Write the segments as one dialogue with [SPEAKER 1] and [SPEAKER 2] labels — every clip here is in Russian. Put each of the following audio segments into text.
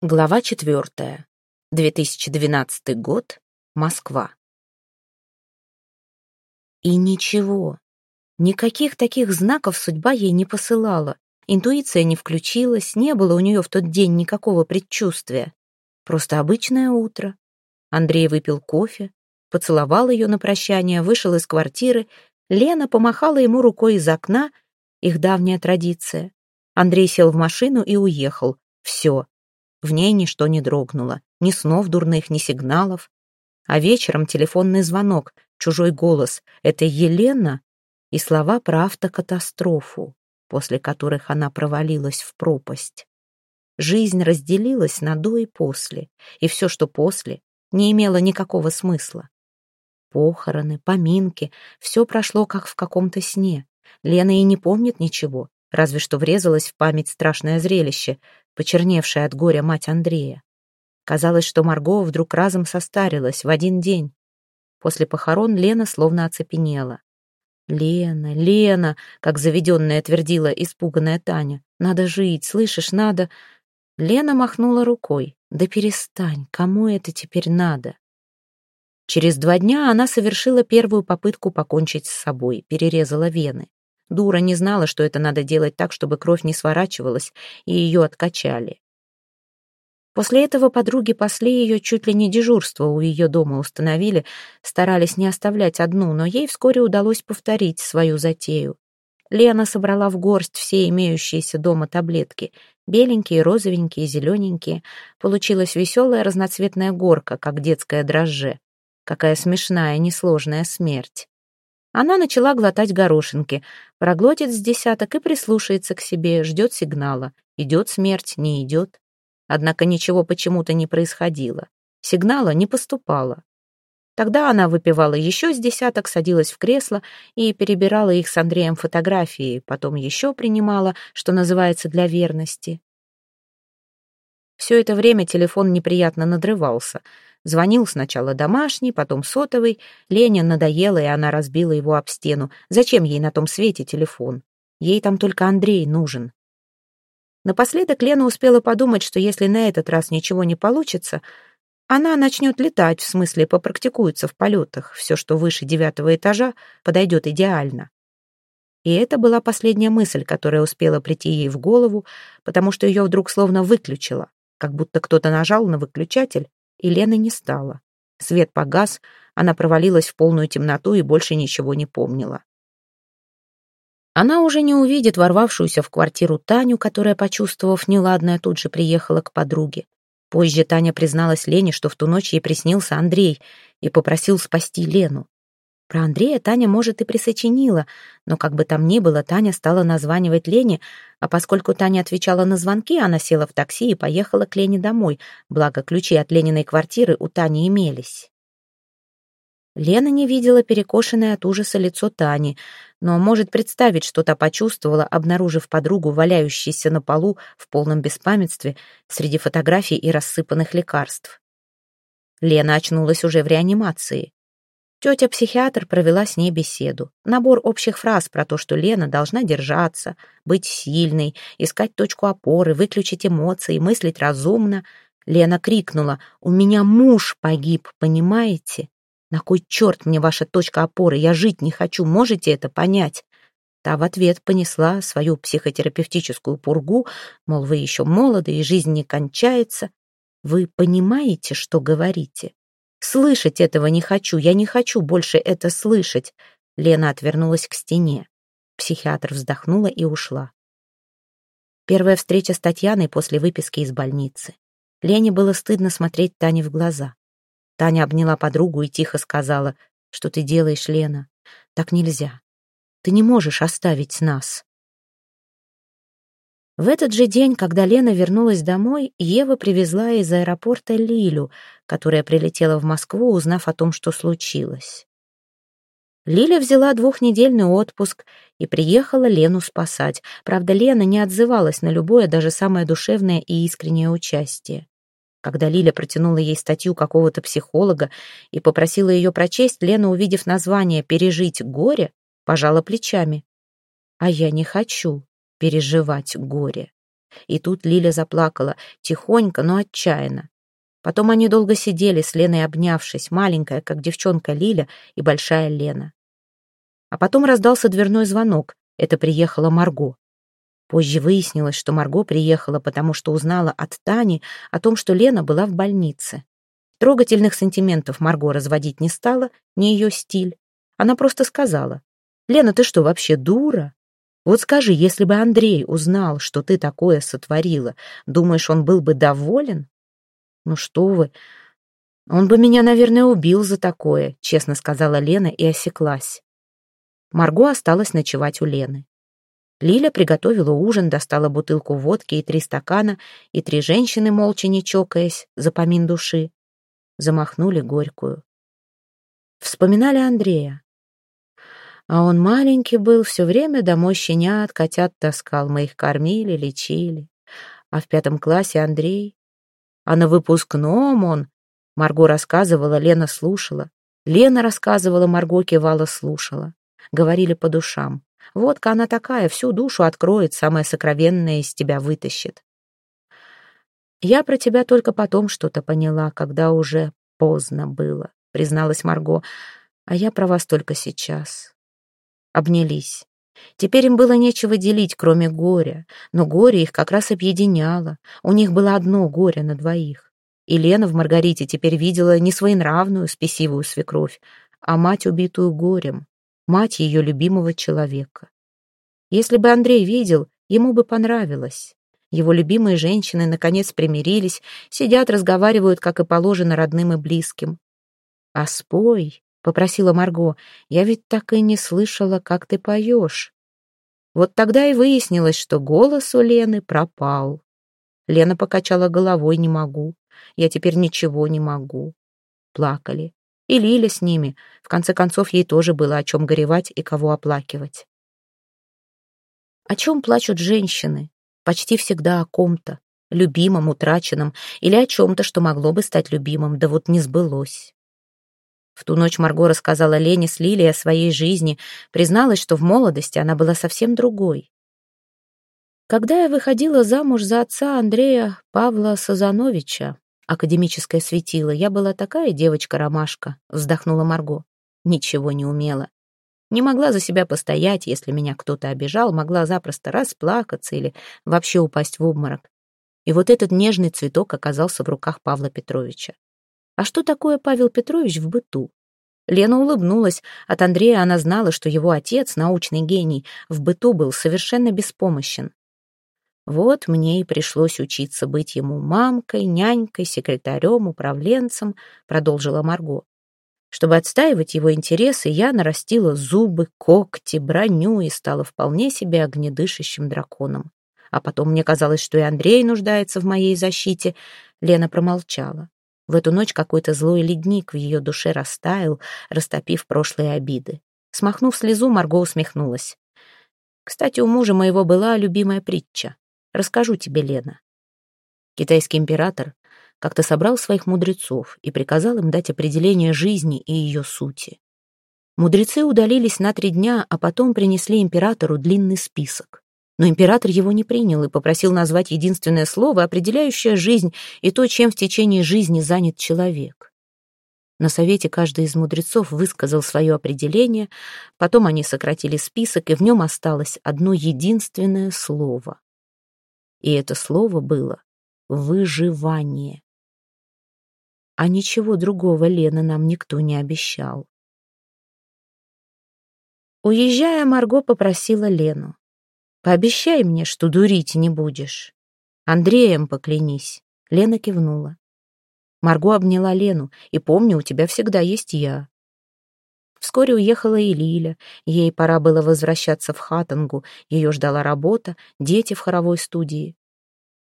[SPEAKER 1] Глава четвертая. 2012 год. Москва. И ничего. Никаких таких знаков судьба ей не посылала. Интуиция не включилась, не было у нее в тот день никакого предчувствия. Просто обычное утро. Андрей выпил кофе, поцеловал ее на прощание, вышел из квартиры. Лена помахала ему рукой из окна, их давняя традиция. Андрей сел в машину и уехал. Все, в ней ничто не дрогнуло, ни снов дурных, ни сигналов. А вечером телефонный звонок, чужой голос «Это Елена?» и слова про автокатастрофу, после которых она провалилась в пропасть. Жизнь разделилась на до и после, и все, что после, не имело никакого смысла. Похороны, поминки, все прошло как в каком-то сне. Лена и не помнит ничего, разве что врезалось в память страшное зрелище, почерневшая от горя мать Андрея. Казалось, что Марго вдруг разом состарилась в один день. После похорон Лена словно оцепенела. «Лена, Лена!» — как заведенная твердила испуганная Таня. «Надо жить, слышишь, надо...» Лена махнула рукой. «Да перестань, кому это теперь надо?» Через два дня она совершила первую попытку покончить с собой, перерезала вены. Дура не знала, что это надо делать так, чтобы кровь не сворачивалась, и ее откачали. После этого подруги пасли ее чуть ли не дежурство у ее дома установили, старались не оставлять одну, но ей вскоре удалось повторить свою затею. Лена собрала в горсть все имеющиеся дома таблетки. Беленькие, розовенькие, зелененькие. Получилась веселая разноцветная горка, как детское дрожже. Какая смешная, несложная смерть. Она начала глотать горошинки, проглотит с десяток и прислушается к себе, ждет сигнала. Идет смерть, не идет. Однако ничего почему-то не происходило. Сигнала не поступало. Тогда она выпивала еще с десяток, садилась в кресло и перебирала их с Андреем фотографии, потом еще принимала, что называется, для верности. Все это время телефон неприятно надрывался — Звонил сначала домашний, потом сотовый. Лене надоело, и она разбила его об стену. Зачем ей на том свете телефон? Ей там только Андрей нужен. Напоследок Лена успела подумать, что если на этот раз ничего не получится, она начнет летать, в смысле попрактикуется в полетах. Все, что выше девятого этажа, подойдет идеально. И это была последняя мысль, которая успела прийти ей в голову, потому что ее вдруг словно выключило, как будто кто-то нажал на выключатель, и Лены не стало. Свет погас, она провалилась в полную темноту и больше ничего не помнила. Она уже не увидит ворвавшуюся в квартиру Таню, которая, почувствовав неладное, тут же приехала к подруге. Позже Таня призналась Лене, что в ту ночь ей приснился Андрей и попросил спасти Лену. Про Андрея Таня, может, и присочинила, но как бы там ни было, Таня стала названивать Лене, а поскольку Таня отвечала на звонки, она села в такси и поехала к Лене домой, благо ключи от Лениной квартиры у Тани имелись. Лена не видела перекошенное от ужаса лицо Тани, но может представить, что та почувствовала, обнаружив подругу, валяющейся на полу в полном беспамятстве среди фотографий и рассыпанных лекарств. Лена очнулась уже в реанимации. Тетя-психиатр провела с ней беседу. Набор общих фраз про то, что Лена должна держаться, быть сильной, искать точку опоры, выключить эмоции, мыслить разумно. Лена крикнула «У меня муж погиб, понимаете? На кой черт мне ваша точка опоры? Я жить не хочу, можете это понять?» Та в ответ понесла свою психотерапевтическую пургу, мол, вы еще молоды, и жизнь не кончается. Вы понимаете, что говорите? Слышать этого не хочу, я не хочу больше это слышать. Лена отвернулась к стене. Психиатр вздохнула и ушла. Первая встреча с Татьяной после выписки из больницы. Лене было стыдно смотреть Тане в глаза. Таня обняла подругу и тихо сказала, «Что ты делаешь, Лена? Так нельзя. Ты не можешь оставить нас». В этот же день, когда Лена вернулась домой, Ева привезла из аэропорта Лилю, которая прилетела в Москву, узнав о том, что случилось. Лиля взяла двухнедельный отпуск и приехала Лену спасать. Правда, Лена не отзывалась на любое, даже самое душевное и искреннее участие. Когда Лиля протянула ей статью какого-то психолога и попросила ее прочесть, Лена, увидев название «Пережить горе», пожала плечами. «А я не хочу», переживать горе. И тут Лиля заплакала, тихонько, но отчаянно. Потом они долго сидели с Леной обнявшись, маленькая, как девчонка Лиля, и большая Лена. А потом раздался дверной звонок. Это приехала Марго. Позже выяснилось, что Марго приехала, потому что узнала от Тани о том, что Лена была в больнице. Трогательных сантиментов Марго разводить не стала, не ее стиль. Она просто сказала, «Лена, ты что, вообще дура? Вот скажи, если бы Андрей узнал, что ты такое сотворила, думаешь, он был бы доволен?» «Ну что вы, он бы меня, наверное, убил за такое», честно сказала Лена и осеклась. Марго осталась ночевать у Лены. Лиля приготовила ужин, достала бутылку водки и три стакана, и три женщины, молча не чокаясь, за помин души, замахнули горькую. Вспоминали Андрея. А он маленький был, все время домой щенят, котят таскал, мы их кормили, лечили. А в пятом классе Андрей. А на выпускном он... Марго рассказывала, Лена слушала. Лена рассказывала, Марго кивала, слушала. Говорили по душам. Водка она такая, всю душу откроет, самое сокровенное из тебя вытащит. Я про тебя только потом что-то поняла, когда уже поздно было, призналась Марго, а я про вас только сейчас. Обнялись. Теперь им было нечего делить, кроме горя, но горе их как раз объединяло. У них было одно горе на двоих. И Лена в Маргарите теперь видела не своенравную, спесивую свекровь, а мать, убитую горем, мать ее любимого человека. Если бы Андрей видел, ему бы понравилось. Его любимые женщины наконец примирились, сидят, разговаривают, как и положено, родным и близким. «А спой», — попросила Марго, — «я ведь так и не слышала, как ты поешь». Вот тогда и выяснилось, что голос у Лены пропал. Лена покачала головой «не могу». «Я теперь ничего не могу». Плакали. И Лиля с ними. В конце концов, ей тоже было о чем горевать и кого оплакивать. О чем плачут женщины? Почти всегда о ком-то, любимом, утраченном, или о чем-то, что могло бы стать любимым, да вот не сбылось. В ту ночь Марго рассказала Лене с Лилией о своей жизни, призналась, что в молодости она была совсем другой. Когда я выходила замуж за отца Андрея Павла Сазановича, академическое светило. Я была такая девочка-ромашка, вздохнула Марго. Ничего не умела. Не могла за себя постоять, если меня кто-то обижал, могла запросто расплакаться или вообще упасть в обморок. И вот этот нежный цветок оказался в руках Павла Петровича. А что такое Павел Петрович в быту? Лена улыбнулась. От Андрея она знала, что его отец, научный гений, в быту был совершенно беспомощен. Вот мне и пришлось учиться быть ему мамкой, нянькой, секретарем, управленцем, продолжила Марго. Чтобы отстаивать его интересы, я нарастила зубы, когти, броню и стала вполне себе огнедышащим драконом. А потом мне казалось, что и Андрей нуждается в моей защите. Лена промолчала. В эту ночь какой-то злой ледник в ее душе растаял, растопив прошлые обиды. Смахнув слезу, Марго усмехнулась. Кстати, у мужа моего была любимая притча. Расскажу тебе, Лена. Китайский император как-то собрал своих мудрецов и приказал им дать определение жизни и ее сути. Мудрецы удалились на три дня, а потом принесли императору длинный список. Но император его не принял и попросил назвать единственное слово, определяющее жизнь и то, чем в течение жизни занят человек. На совете каждый из мудрецов высказал свое определение, потом они сократили список, и в нем осталось одно единственное слово и это слово было «выживание». А ничего другого Лена нам никто не обещал. Уезжая, Марго попросила Лену. «Пообещай мне, что дурить не будешь. Андреем поклянись». Лена кивнула. Марго обняла Лену. «И помни, у тебя всегда есть я». Вскоре уехала и Лиля. Ей пора было возвращаться в Хатангу. Ее ждала работа, дети в хоровой студии.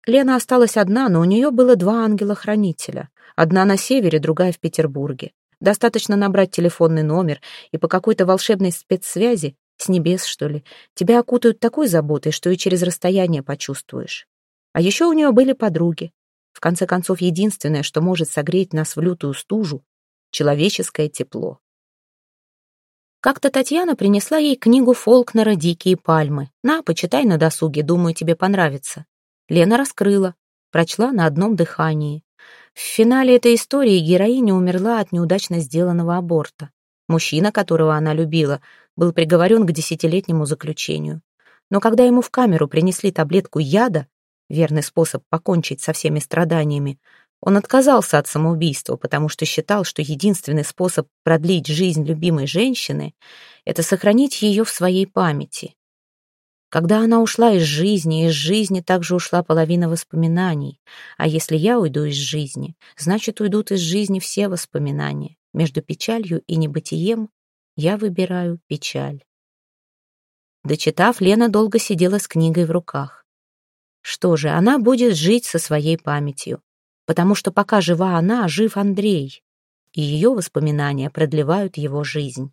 [SPEAKER 1] Лена осталась одна, но у нее было два ангела-хранителя. Одна на севере, другая в Петербурге. Достаточно набрать телефонный номер, и по какой-то волшебной спецсвязи, с небес, что ли, тебя окутают такой заботой, что и через расстояние почувствуешь. А еще у нее были подруги. В конце концов, единственное, что может согреть нас в лютую стужу — человеческое тепло. Как-то Татьяна принесла ей книгу Фолкнера «Дикие пальмы». «На, почитай на досуге, думаю, тебе понравится». Лена раскрыла, прочла на одном дыхании. В финале этой истории героиня умерла от неудачно сделанного аборта. Мужчина, которого она любила, был приговорен к десятилетнему заключению. Но когда ему в камеру принесли таблетку яда, верный способ покончить со всеми страданиями, он отказался от самоубийства, потому что считал, что единственный способ продлить жизнь любимой женщины — это сохранить ее в своей памяти. Когда она ушла из жизни, из жизни также ушла половина воспоминаний. А если я уйду из жизни, значит, уйдут из жизни все воспоминания. Между печалью и небытием я выбираю печаль. Дочитав, Лена долго сидела с книгой в руках. Что же, она будет жить со своей памятью потому что пока жива она, жив Андрей, и ее воспоминания продлевают его жизнь.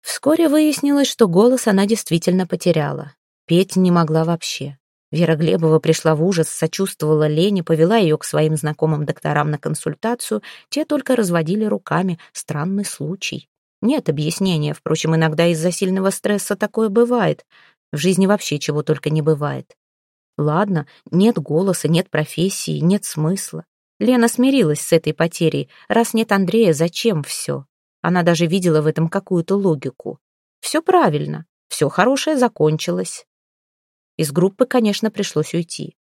[SPEAKER 1] Вскоре выяснилось, что голос она действительно потеряла. Петь не могла вообще. Вера Глебова пришла в ужас, сочувствовала Лене, повела ее к своим знакомым докторам на консультацию, те только разводили руками. Странный случай. Нет объяснения, впрочем, иногда из-за сильного стресса такое бывает. В жизни вообще чего только не бывает. Ладно, нет голоса, нет профессии, нет смысла. Лена смирилась с этой потерей. Раз нет Андрея, зачем все? Она даже видела в этом какую-то логику. Все правильно, все хорошее закончилось. Из группы, конечно, пришлось уйти.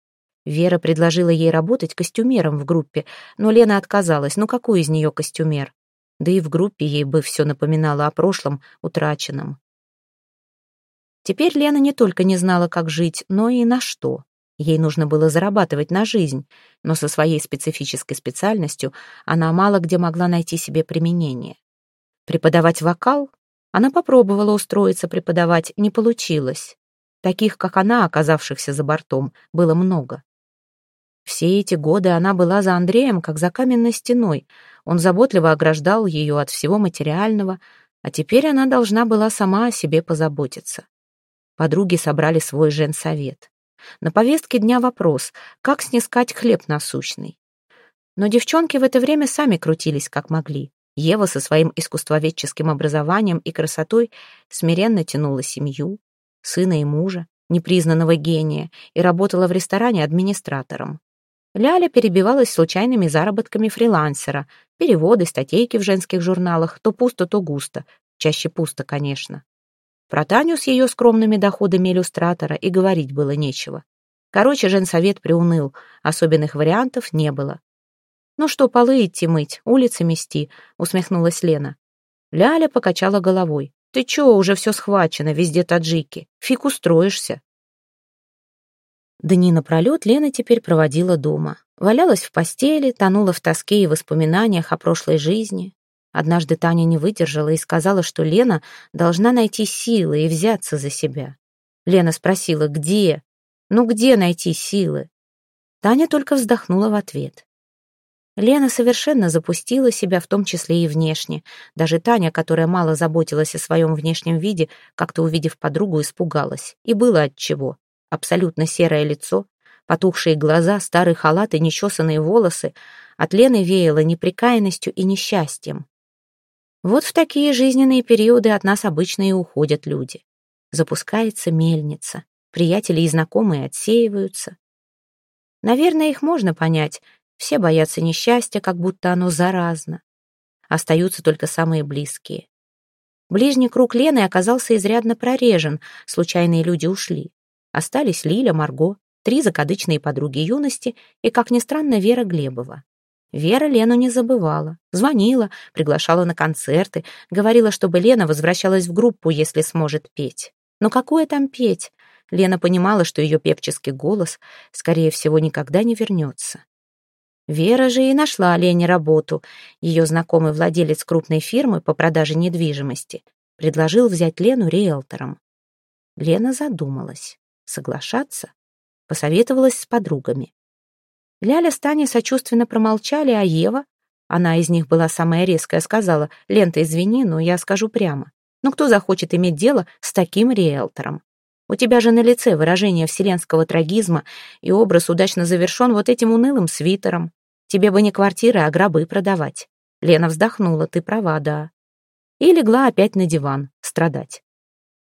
[SPEAKER 1] Вера предложила ей работать костюмером в группе, но Лена отказалась. Ну какой из нее костюмер? Да и в группе ей бы все напоминало о прошлом, утраченном. Теперь Лена не только не знала, как жить, но и на что. Ей нужно было зарабатывать на жизнь, но со своей специфической специальностью она мало где могла найти себе применение. Преподавать вокал? Она попробовала устроиться преподавать, не получилось. Таких, как она, оказавшихся за бортом, было много. Все эти годы она была за Андреем, как за каменной стеной. Он заботливо ограждал ее от всего материального, а теперь она должна была сама о себе позаботиться. Подруги собрали свой женсовет. На повестке дня вопрос, как снискать хлеб насущный. Но девчонки в это время сами крутились, как могли. Ева со своим искусствоведческим образованием и красотой смиренно тянула семью, сына и мужа, непризнанного гения, и работала в ресторане администратором. Ляля перебивалась случайными заработками фрилансера, переводы, статейки в женских журналах, то пусто, то густо, чаще пусто, конечно. Про Таню с ее скромными доходами иллюстратора и говорить было нечего. Короче, женсовет приуныл, особенных вариантов не было. «Ну что, полы идти мыть, улицы мести», — усмехнулась Лена. Ляля покачала головой. «Ты чё, уже все схвачено, везде таджики. Фиг устроишься». Дни напролет Лена теперь проводила дома. Валялась в постели, тонула в тоске и воспоминаниях о прошлой жизни, Однажды Таня не выдержала и сказала, что Лена должна найти силы и взяться за себя. Лена спросила, где? Ну где найти силы? Таня только вздохнула в ответ. Лена совершенно запустила себя, в том числе и внешне. Даже Таня, которая мало заботилась о своем внешнем виде, как-то увидев подругу, испугалась. И было отчего. Абсолютно серое лицо, потухшие глаза, старый халат и нечесанные волосы. От Лены веяло неприкаянностью и несчастьем. Вот в такие жизненные периоды от нас обычно и уходят люди. Запускается мельница, приятели и знакомые отсеиваются. Наверное, их можно понять. Все боятся несчастья, как будто оно заразно. Остаются только самые близкие. Ближний круг Лены оказался изрядно прорежен, случайные люди ушли. Остались Лиля, Марго, три закадычные подруги юности и, как ни странно, Вера Глебова. Вера Лену не забывала. Звонила, приглашала на концерты, говорила, чтобы Лена возвращалась в группу, если сможет петь. Но какое там петь? Лена понимала, что ее певческий голос, скорее всего, никогда не вернется. Вера же и нашла Лене работу. Ее знакомый владелец крупной фирмы по продаже недвижимости предложил взять Лену риэлтором. Лена задумалась. Соглашаться? Посоветовалась с подругами. Ляля с Таней сочувственно промолчали, а Ева, она из них была самая резкая, сказала, «Лента, извини, но я скажу прямо. Ну кто захочет иметь дело с таким риэлтором? У тебя же на лице выражение вселенского трагизма, и образ удачно завершен вот этим унылым свитером. Тебе бы не квартиры, а гробы продавать». Лена вздохнула, ты права, да. И легла опять на диван, страдать.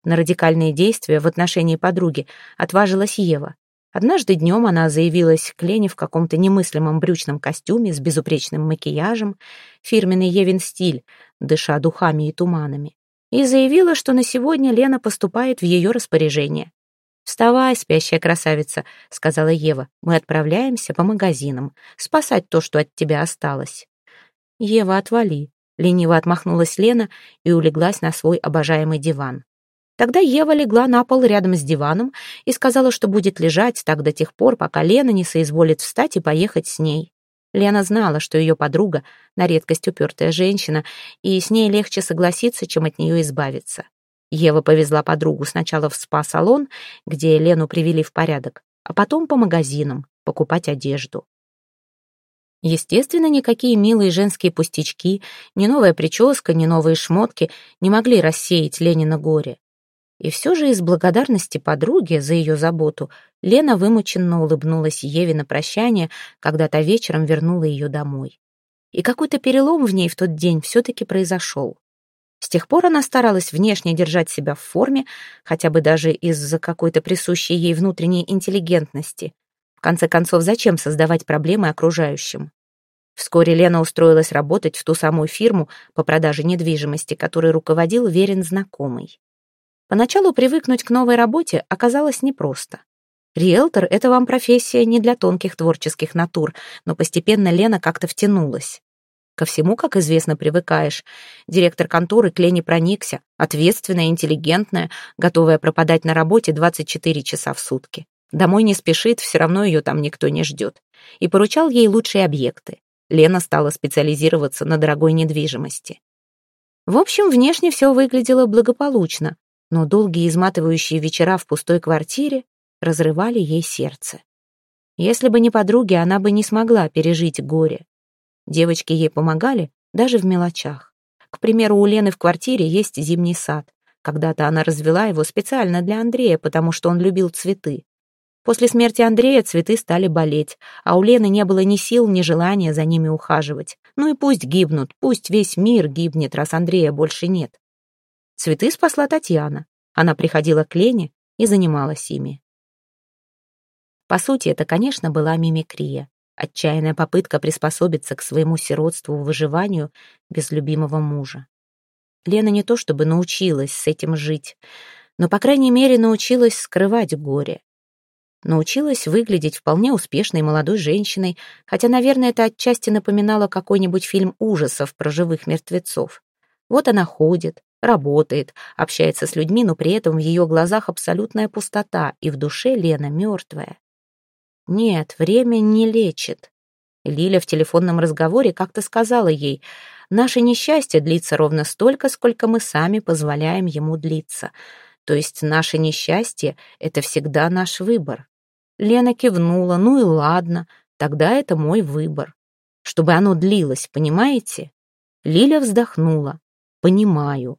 [SPEAKER 1] На радикальные действия в отношении подруги отважилась Ева. Однажды днем она заявилась к Лене в каком-то немыслимом брючном костюме с безупречным макияжем, фирменный Евин стиль, дыша духами и туманами, и заявила, что на сегодня Лена поступает в ее распоряжение. «Вставай, спящая красавица», — сказала Ева. «Мы отправляемся по магазинам, спасать то, что от тебя осталось». «Ева, отвали», — лениво отмахнулась Лена и улеглась на свой обожаемый диван. Тогда Ева легла на пол рядом с диваном и сказала, что будет лежать так до тех пор, пока Лена не соизволит встать и поехать с ней. Лена знала, что ее подруга — на редкость упертая женщина, и с ней легче согласиться, чем от нее избавиться. Ева повезла подругу сначала в спа-салон, где Лену привели в порядок, а потом по магазинам покупать одежду. Естественно, никакие милые женские пустячки, ни новая прическа, ни новые шмотки не могли рассеять Ленина горе. И все же из благодарности подруге за ее заботу Лена вымученно улыбнулась Еве на прощание, когда та вечером вернула ее домой. И какой-то перелом в ней в тот день все-таки произошел. С тех пор она старалась внешне держать себя в форме, хотя бы даже из-за какой-то присущей ей внутренней интеллигентности. В конце концов, зачем создавать проблемы окружающим? Вскоре Лена устроилась работать в ту самую фирму по продаже недвижимости, которой руководил верен знакомый. Поначалу привыкнуть к новой работе оказалось непросто. Риэлтор — это вам профессия не для тонких творческих натур, но постепенно Лена как-то втянулась. Ко всему, как известно, привыкаешь. Директор конторы к Лене проникся, ответственная, интеллигентная, готовая пропадать на работе 24 часа в сутки. Домой не спешит, все равно ее там никто не ждет. И поручал ей лучшие объекты. Лена стала специализироваться на дорогой недвижимости. В общем, внешне все выглядело благополучно но долгие изматывающие вечера в пустой квартире разрывали ей сердце. Если бы не подруги, она бы не смогла пережить горе. Девочки ей помогали даже в мелочах. К примеру, у Лены в квартире есть зимний сад. Когда-то она развела его специально для Андрея, потому что он любил цветы. После смерти Андрея цветы стали болеть, а у Лены не было ни сил, ни желания за ними ухаживать. Ну и пусть гибнут, пусть весь мир гибнет, раз Андрея больше нет. Цветы спасла Татьяна. Она приходила к Лене и занималась ими. По сути, это, конечно, была мимикрия. Отчаянная попытка приспособиться к своему сиротству, выживанию без любимого мужа. Лена не то чтобы научилась с этим жить, но, по крайней мере, научилась скрывать горе. Научилась выглядеть вполне успешной молодой женщиной, хотя, наверное, это отчасти напоминало какой-нибудь фильм ужасов про живых мертвецов. Вот она ходит, работает, общается с людьми, но при этом в ее глазах абсолютная пустота, и в душе Лена мертвая. Нет, время не лечит. Лиля в телефонном разговоре как-то сказала ей, «Наше несчастье длится ровно столько, сколько мы сами позволяем ему длиться. То есть наше несчастье — это всегда наш выбор». Лена кивнула, «Ну и ладно, тогда это мой выбор. Чтобы оно длилось, понимаете?» Лиля вздохнула, «Понимаю».